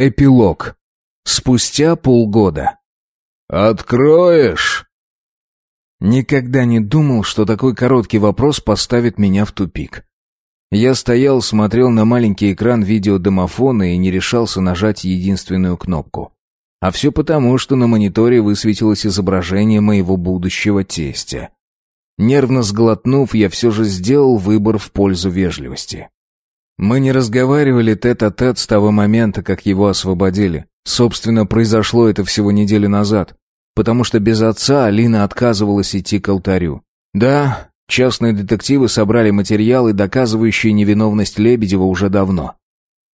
Эпилог. Спустя полгода. «Откроешь?» Никогда не думал, что такой короткий вопрос поставит меня в тупик. Я стоял, смотрел на маленький экран видеодомофона и не решался нажать единственную кнопку. А все потому, что на мониторе высветилось изображение моего будущего тестя. Нервно сглотнув, я все же сделал выбор в пользу вежливости. Мы не разговаривали тет-а-тет -тет с того момента, как его освободили. Собственно, произошло это всего неделю назад, потому что без отца Алина отказывалась идти к алтарю. Да, частные детективы собрали материалы, доказывающие невиновность Лебедева уже давно.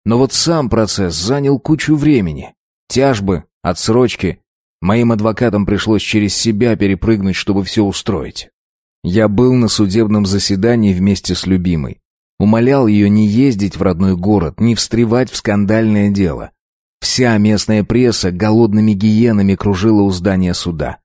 Но вот сам процесс занял кучу времени. Тяжбы, отсрочки. Моим адвокатам пришлось через себя перепрыгнуть, чтобы все устроить. Я был на судебном заседании вместе с любимой. Умолял ее не ездить в родной город, не встревать в скандальное дело. Вся местная пресса голодными гиенами кружила у здания суда.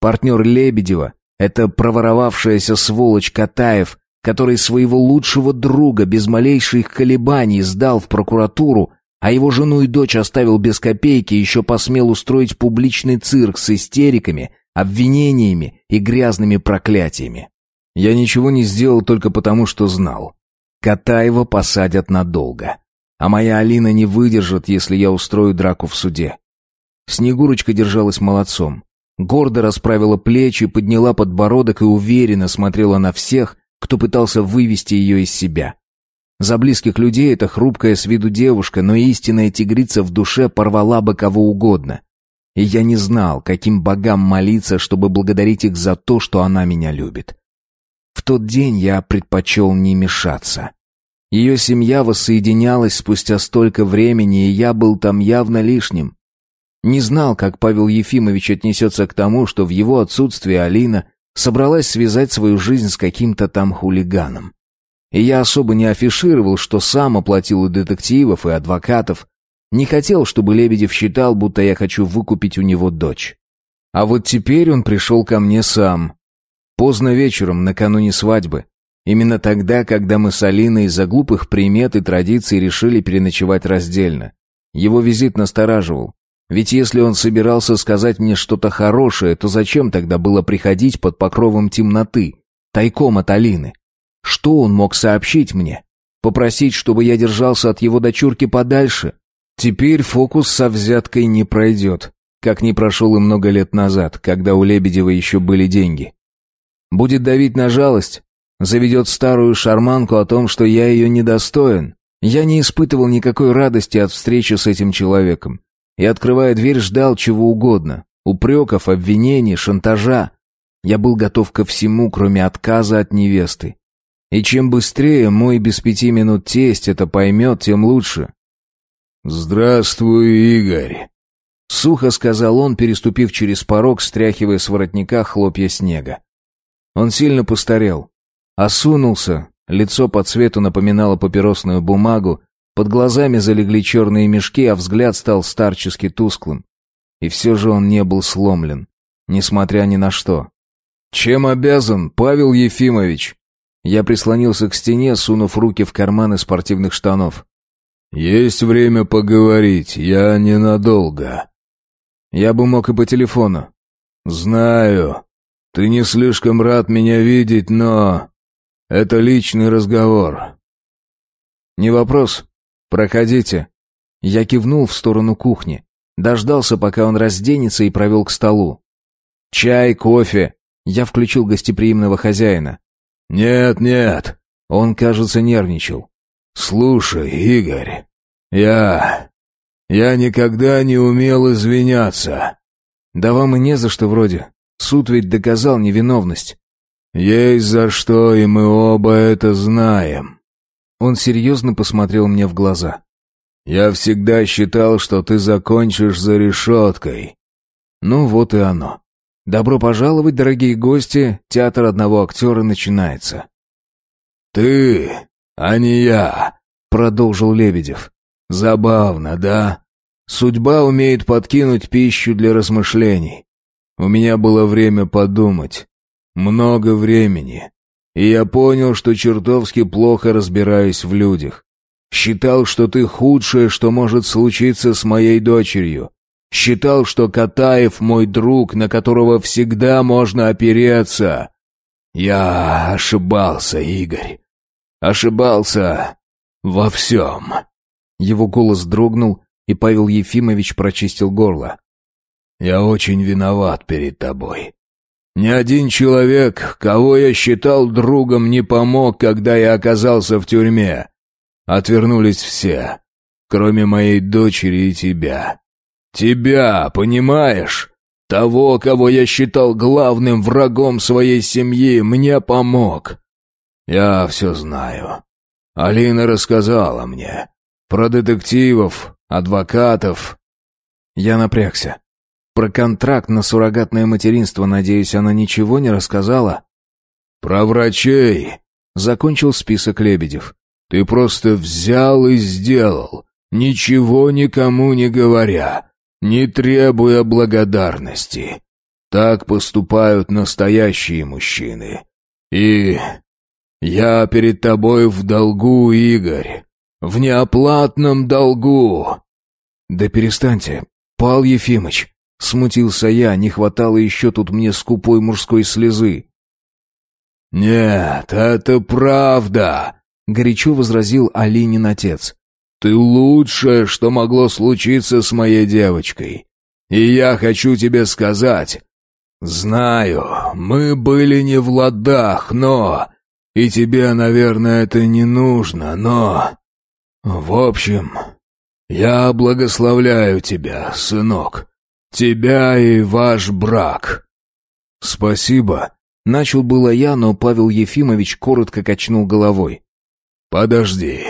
Партнер Лебедева — это проворовавшаяся сволочь Катаев, который своего лучшего друга без малейших колебаний сдал в прокуратуру, а его жену и дочь оставил без копейки и еще посмел устроить публичный цирк с истериками, обвинениями и грязными проклятиями. Я ничего не сделал только потому, что знал. Катаева посадят надолго. А моя Алина не выдержит, если я устрою драку в суде. Снегурочка держалась молодцом. Гордо расправила плечи, подняла подбородок и уверенно смотрела на всех, кто пытался вывести ее из себя. За близких людей эта хрупкая с виду девушка, но истинная тигрица в душе порвала бы кого угодно. И я не знал, каким богам молиться, чтобы благодарить их за то, что она меня любит. В тот день я предпочел не мешаться. Ее семья воссоединялась спустя столько времени, и я был там явно лишним. Не знал, как Павел Ефимович отнесется к тому, что в его отсутствие Алина собралась связать свою жизнь с каким-то там хулиганом. И я особо не афишировал, что сам оплатил и детективов, и адвокатов. Не хотел, чтобы Лебедев считал, будто я хочу выкупить у него дочь. А вот теперь он пришел ко мне сам. Поздно вечером, накануне свадьбы. Именно тогда, когда мы с Алиной из-за глупых примет и традиций решили переночевать раздельно. Его визит настораживал. Ведь если он собирался сказать мне что-то хорошее, то зачем тогда было приходить под покровом темноты, тайком от Алины? Что он мог сообщить мне? Попросить, чтобы я держался от его дочурки подальше? Теперь фокус со взяткой не пройдет, как не прошел и много лет назад, когда у Лебедева еще были деньги. Будет давить на жалость, Заведет старую шарманку о том, что я ее недостоин. Я не испытывал никакой радости от встречи с этим человеком. И, открывая дверь, ждал чего угодно. Упреков, обвинений, шантажа. Я был готов ко всему, кроме отказа от невесты. И чем быстрее мой без пяти минут тесть это поймет, тем лучше. «Здравствуй, Игорь», — сухо сказал он, переступив через порог, стряхивая с воротника хлопья снега. Он сильно постарел. Осунулся, лицо по цвету напоминало папиросную бумагу, под глазами залегли черные мешки, а взгляд стал старчески тусклым. И все же он не был сломлен, несмотря ни на что. «Чем обязан, Павел Ефимович?» Я прислонился к стене, сунув руки в карманы спортивных штанов. «Есть время поговорить, я ненадолго». «Я бы мог и по телефону». «Знаю. Ты не слишком рад меня видеть, но...» Это личный разговор. Не вопрос. Проходите. Я кивнул в сторону кухни, дождался, пока он разденется и провел к столу. Чай, кофе. Я включил гостеприимного хозяина. Нет, нет. Он, кажется, нервничал. Слушай, Игорь, я я никогда не умел извиняться. Да вам и не за что вроде. Суд ведь доказал невиновность. «Есть за что, и мы оба это знаем». Он серьезно посмотрел мне в глаза. «Я всегда считал, что ты закончишь за решеткой». Ну вот и оно. Добро пожаловать, дорогие гости, театр одного актера начинается. «Ты, а не я», — продолжил Лебедев. «Забавно, да? Судьба умеет подкинуть пищу для размышлений. У меня было время подумать. Много времени. И я понял, что чертовски плохо разбираюсь в людях. Считал, что ты худшее, что может случиться с моей дочерью. Считал, что Катаев мой друг, на которого всегда можно опереться. Я ошибался, Игорь. Ошибался во всем. Его голос дрогнул, и Павел Ефимович прочистил горло. «Я очень виноват перед тобой. Ни один человек, кого я считал другом, не помог, когда я оказался в тюрьме. Отвернулись все, кроме моей дочери и тебя. Тебя, понимаешь? Того, кого я считал главным врагом своей семьи, мне помог. Я все знаю. Алина рассказала мне. Про детективов, адвокатов. Я напрягся. Про контракт на суррогатное материнство, надеюсь, она ничего не рассказала? Про врачей. Закончил список Лебедев. Ты просто взял и сделал, ничего никому не говоря, не требуя благодарности. Так поступают настоящие мужчины. И я перед тобой в долгу, Игорь. В неоплатном долгу. Да перестаньте, Пал Ефимыч. Смутился я, не хватало еще тут мне скупой мужской слезы. «Нет, это правда», — горячо возразил Алинин отец. «Ты лучшее, что могло случиться с моей девочкой. И я хочу тебе сказать. Знаю, мы были не в ладах, но... И тебе, наверное, это не нужно, но... В общем, я благословляю тебя, сынок. Тебя и ваш брак». «Спасибо», — начал было я, но Павел Ефимович коротко качнул головой. «Подожди.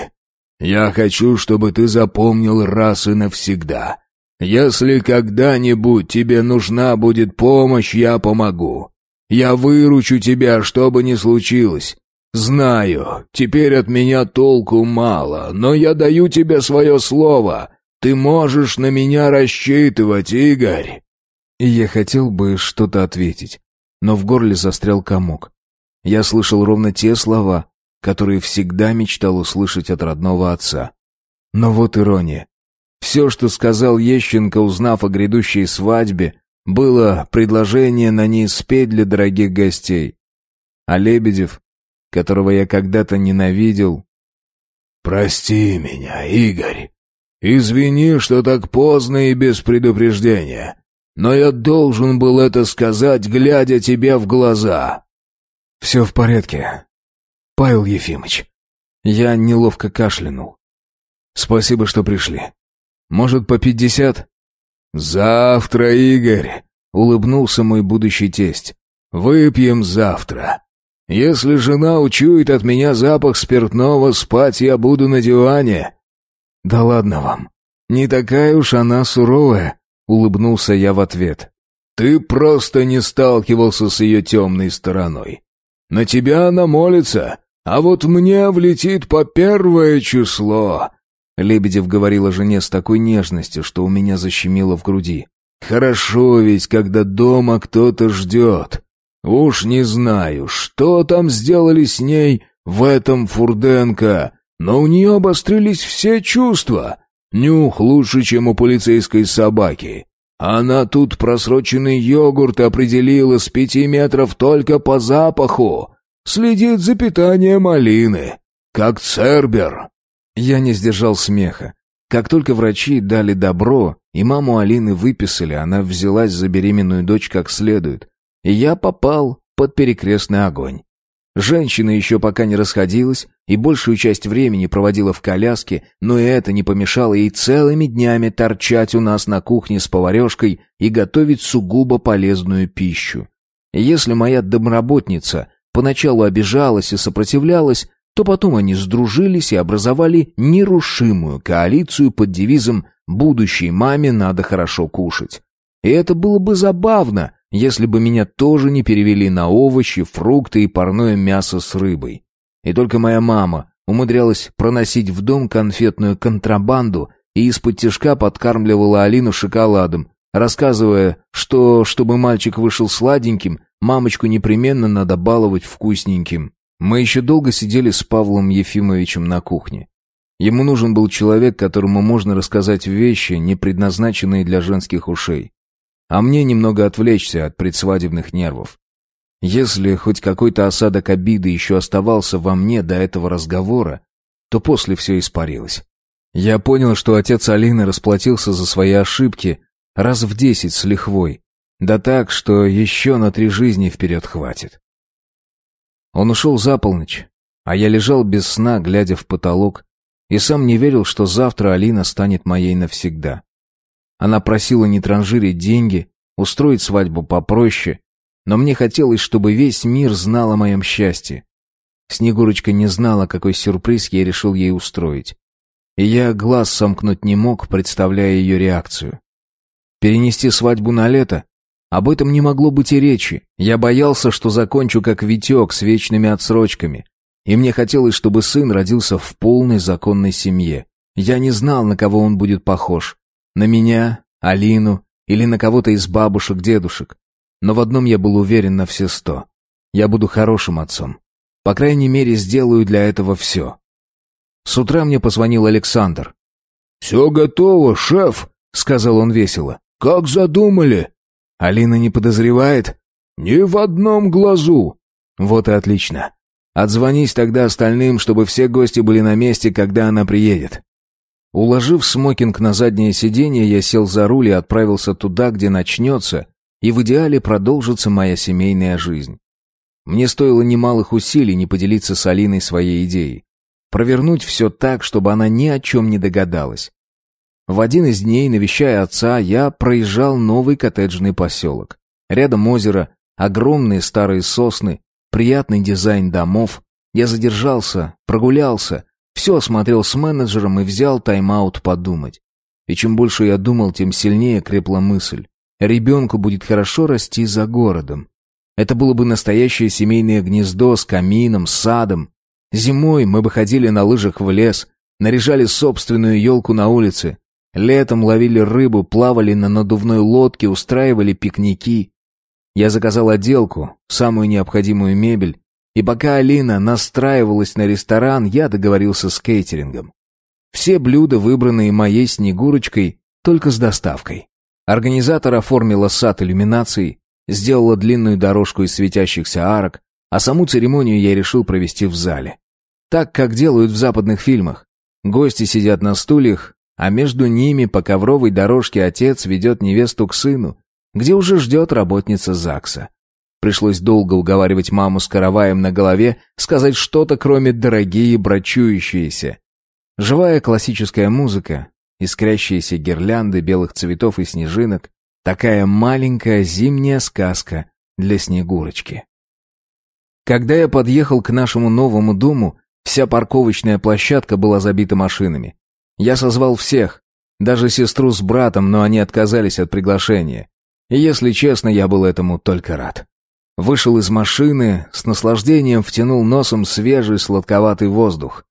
Я хочу, чтобы ты запомнил раз и навсегда. Если когда-нибудь тебе нужна будет помощь, я помогу. Я выручу тебя, что бы ни случилось. Знаю, теперь от меня толку мало, но я даю тебе свое слово. Ты можешь на меня рассчитывать, Игорь!» И я хотел бы что-то ответить, но в горле застрял комок. Я слышал ровно те слова, которые всегда мечтал услышать от родного отца. Но вот ирония. Все, что сказал Ещенко, узнав о грядущей свадьбе, было предложение на ней спеть для дорогих гостей. А Лебедев, которого я когда-то ненавидел... «Прости меня, Игорь!» «Извини, что так поздно и без предупреждения, но я должен был это сказать, глядя тебе в глаза». «Все в порядке, Павел Ефимыч». Я неловко кашлянул. «Спасибо, что пришли. Может, по пятьдесят?» «Завтра, Игорь», — улыбнулся мой будущий тесть. «Выпьем завтра. Если жена учует от меня запах спиртного, спать я буду на диване. «Да ладно вам. Не такая уж она суровая», — улыбнулся я в ответ. «Ты просто не сталкивался с ее темной стороной. На тебя она молится, а вот мне влетит по первое число». Лебедев говорил о жене с такой нежностью, что у меня защемило в груди. «Хорошо ведь, когда дома кто-то ждет. Уж не знаю, что там сделали с ней в этом Фурденко, но у нее обострились все чувства. Нюх лучше, чем у полицейской собаки. Она тут просроченный йогурт определила с пяти метров только по запаху. Следит за питанием малины. Как Цербер. Я не сдержал смеха. Как только врачи дали добро, и маму Алины выписали, она взялась за беременную дочь как следует. И я попал под перекрестный огонь. Женщина еще пока не расходилась и большую часть времени проводила в коляске, но и это не помешало ей целыми днями торчать у нас на кухне с поварешкой и готовить сугубо полезную пищу. Если моя домработница поначалу обижалась и сопротивлялась, то потом они сдружились и образовали нерушимую коалицию под девизом «Будущей маме надо хорошо кушать». И это было бы забавно, если бы меня тоже не перевели на овощи, фрукты и парное мясо с рыбой. И только моя мама умудрялась проносить в дом конфетную контрабанду и из-под тяжка подкармливала Алину шоколадом, рассказывая, что, чтобы мальчик вышел сладеньким, мамочку непременно надо баловать вкусненьким. Мы еще долго сидели с Павлом Ефимовичем на кухне. Ему нужен был человек, которому можно рассказать вещи, не предназначенные для женских ушей. А мне немного отвлечься от предсвадебных нервов. Если хоть какой-то осадок обиды еще оставался во мне до этого разговора, то после все испарилось. Я понял, что отец Алины расплатился за свои ошибки раз в десять с лихвой, да так, что еще на три жизни вперед хватит. Он ушел за полночь, а я лежал без сна, глядя в потолок, и сам не верил, что завтра Алина станет моей навсегда. Она просила не транжирить деньги, устроить свадьбу попроще, но мне хотелось, чтобы весь мир знал о моем счастье. Снегурочка не знала, какой сюрприз я решил ей устроить. И я глаз сомкнуть не мог, представляя ее реакцию. Перенести свадьбу на лето? Об этом не могло быть и речи. Я боялся, что закончу как Витек с вечными отсрочками. И мне хотелось, чтобы сын родился в полной законной семье. Я не знал, на кого он будет похож. На меня, Алину или на кого-то из бабушек-дедушек. Но в одном я был уверен на все сто. Я буду хорошим отцом. По крайней мере, сделаю для этого все. С утра мне позвонил Александр. «Все готово, шеф», — сказал он весело. «Как задумали?» «Алина не подозревает?» «Ни в одном глазу». «Вот и отлично. Отзвонись тогда остальным, чтобы все гости были на месте, когда она приедет». Уложив смокинг на заднее сиденье, я сел за руль и отправился туда, где начнется, и в идеале продолжится моя семейная жизнь. Мне стоило немалых усилий не поделиться с Алиной своей идеей. Провернуть все так, чтобы она ни о чем не догадалась. В один из дней, навещая отца, я проезжал новый коттеджный поселок. Рядом озеро, огромные старые сосны, приятный дизайн домов. Я задержался, прогулялся, все осмотрел с менеджером и взял тайм-аут подумать. И чем больше я думал, тем сильнее крепла мысль. Ребенку будет хорошо расти за городом. Это было бы настоящее семейное гнездо с камином, садом, Зимой мы бы ходили на лыжах в лес, наряжали собственную елку на улице. Летом ловили рыбу, плавали на надувной лодке, устраивали пикники. Я заказал отделку, самую необходимую мебель, и пока Алина настраивалась на ресторан, я договорился с кейтерингом. Все блюда, выбранные моей Снегурочкой, только с доставкой. Организатор оформила сад иллюминацией, сделала длинную дорожку из светящихся арок, а саму церемонию я решил провести в зале. Так, как делают в западных фильмах. Гости сидят на стульях, а между ними по ковровой дорожке отец ведет невесту к сыну, где уже ждет работница ЗАГСа. Пришлось долго уговаривать маму с караваем на голове сказать что-то, кроме «дорогие брачующиеся». Живая классическая музыка, искрящиеся гирлянды белых цветов и снежинок, такая маленькая зимняя сказка для Снегурочки. Когда я подъехал к нашему новому дому, Вся парковочная площадка была забита машинами. Я созвал всех, даже сестру с братом, но они отказались от приглашения. И если честно, я был этому только рад. Вышел из машины, с наслаждением втянул носом свежий сладковатый воздух.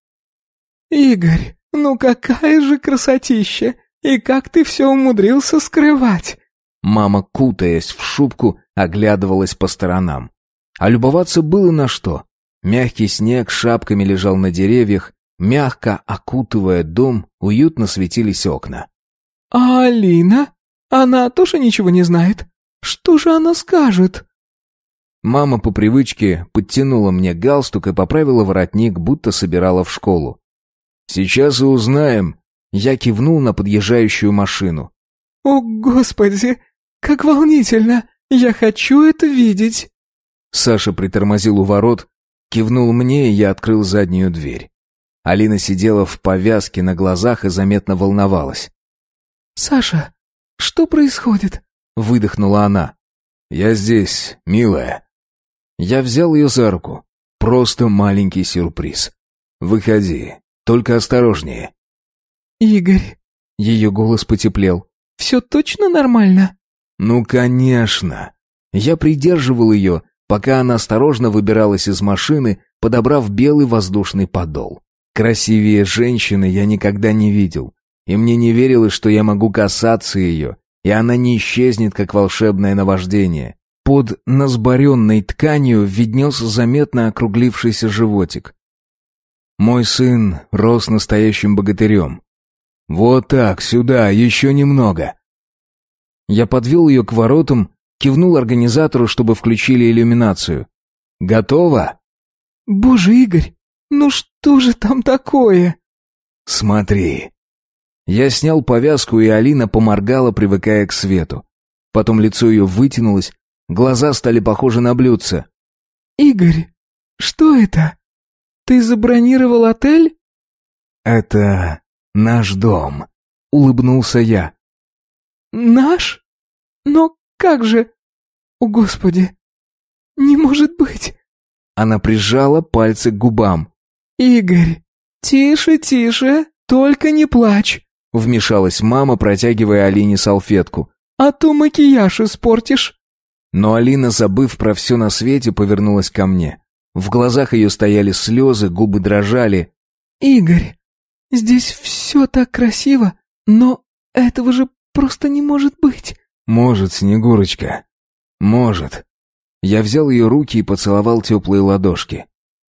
«Игорь, ну какая же красотища! И как ты все умудрился скрывать?» Мама, кутаясь в шубку, оглядывалась по сторонам. А любоваться было на что. Мягкий снег шапками лежал на деревьях, мягко окутывая дом, уютно светились окна. «А Алина? Она тоже ничего не знает? Что же она скажет?» Мама по привычке подтянула мне галстук и поправила воротник, будто собирала в школу. «Сейчас и узнаем». Я кивнул на подъезжающую машину. «О, Господи! Как волнительно! Я хочу это видеть!» Саша притормозил у ворот, Кивнул мне, и я открыл заднюю дверь. Алина сидела в повязке на глазах и заметно волновалась. «Саша, что происходит?» — выдохнула она. «Я здесь, милая». Я взял ее за руку. Просто маленький сюрприз. «Выходи, только осторожнее». «Игорь...» — ее голос потеплел. «Все точно нормально?» «Ну, конечно». Я придерживал ее, пока она осторожно выбиралась из машины, подобрав белый воздушный подол. Красивее женщины я никогда не видел, и мне не верилось, что я могу касаться ее, и она не исчезнет, как волшебное наваждение. Под насборенной тканью виднелся заметно округлившийся животик. Мой сын рос настоящим богатырем. «Вот так, сюда, еще немного». Я подвел ее к воротам, кивнул организатору, чтобы включили иллюминацию. «Готово?» «Боже, Игорь, ну что же там такое?» «Смотри». Я снял повязку, и Алина поморгала, привыкая к свету. Потом лицо ее вытянулось, глаза стали похожи на блюдце. «Игорь, что это? Ты забронировал отель?» «Это наш дом», — улыбнулся я. «Наш? Но как же? О, Господи! Не может быть!» Она прижала пальцы к губам. «Игорь, тише, тише, только не плачь!» Вмешалась мама, протягивая Алине салфетку. «А то макияж испортишь!» Но Алина, забыв про все на свете, повернулась ко мне. В глазах ее стояли слезы, губы дрожали. «Игорь, здесь все так красиво, но этого же просто не может быть!» «Может, Снегурочка, может». Я взял ее руки и поцеловал теплые ладошки.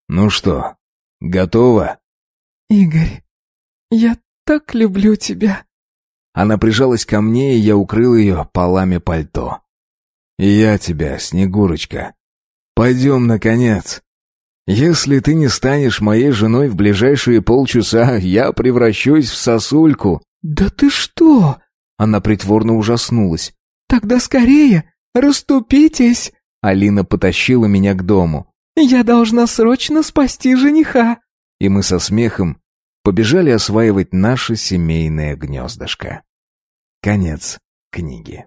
«Ну что, готова?» «Игорь, я так люблю тебя». Она прижалась ко мне, и я укрыл ее полами пальто. «И я тебя, Снегурочка. Пойдем, наконец. Если ты не станешь моей женой в ближайшие полчаса, я превращусь в сосульку». «Да ты что?» Она притворно ужаснулась. «Тогда скорее, расступитесь!» Алина потащила меня к дому. «Я должна срочно спасти жениха!» И мы со смехом побежали осваивать наше семейное гнездышко. Конец книги.